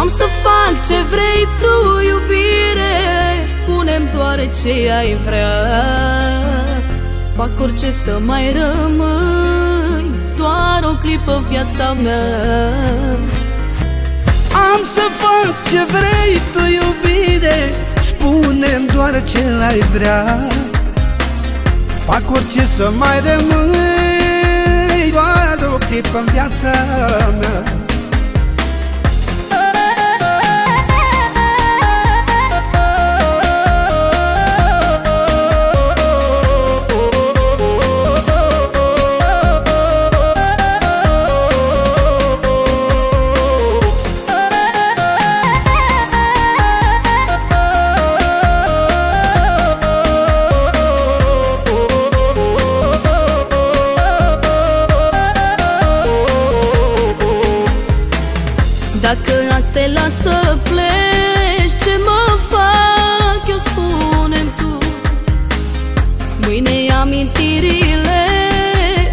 Am să fac ce vrei tu, iubire. Spune-mi doar ce ai vrea. Fac orice să mai rămâi Doar o clipă viața mea. Am să fac ce vrei tu, iubire. Spune-mi doar ce ai vrea. Fac orice să mai rămâi Doar o clipă în viața mea Dacă azi te las să pleci Ce mă fac eu spune tu? Mâine amintirile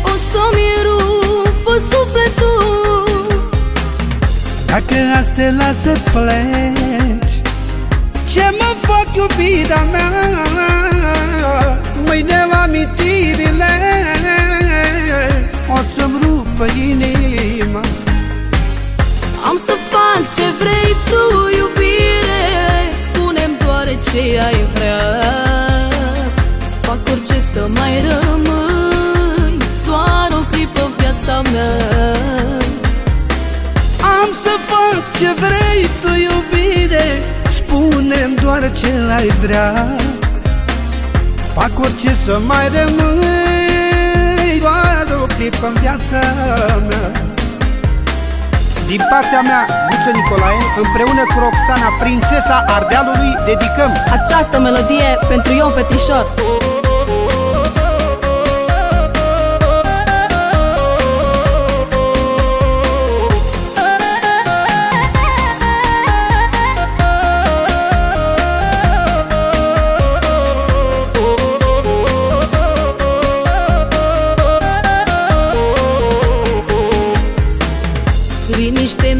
O să-mi rupă sufletul. Dacă azi te las să pleci Ce mă fac iubita mea? Mâine amintirile ce vrei tu, iubire? Spune-mi doar ce ai vrea. Fac orice să mai rămâi Doar o clipă în viața mea. Din partea mea, Guță Nicolae, împreună cu Roxana, prințesa Ardealului, dedicăm această melodie pentru Ion Petrișor.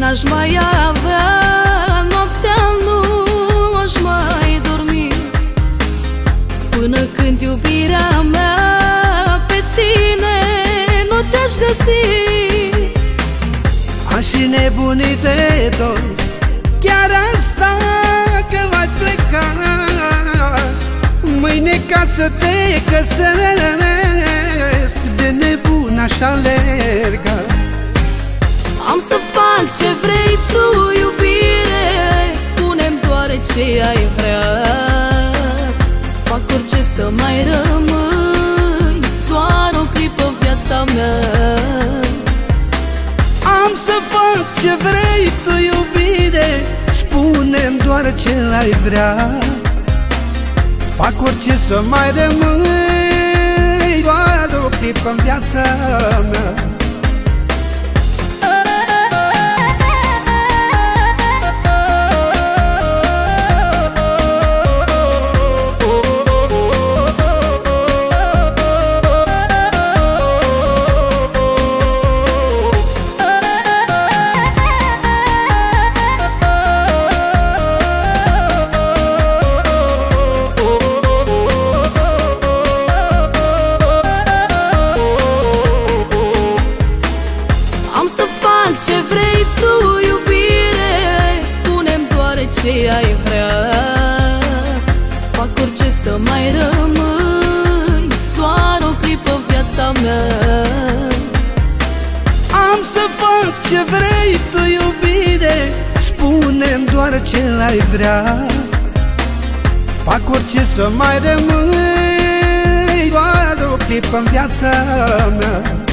N-aș mai avea Noaptea nu aș mai dormi. Până când iubirea mea Pe tine nu te-aș găsi. Aș fi nebunit de dor Chiar asta că mai pleca. Mâine ca să te găsesc De nebun aș alerga ce ai vrea. Fac orice să mai rămâi Doar o clipă viața mea. Am să fac ce vrei tu, iubire Spune-mi doar ce ai vrea. Fac orice să mai rămâi Doar o clipă în viața mea ai vrea. Fac orice să mai rămâi Doar o clipă viața mea. Am să fac ce vrei tu, iubire Spune-mi doar ce ai vrea. Fac orice să mai rămâi Doar o clipă în viața mea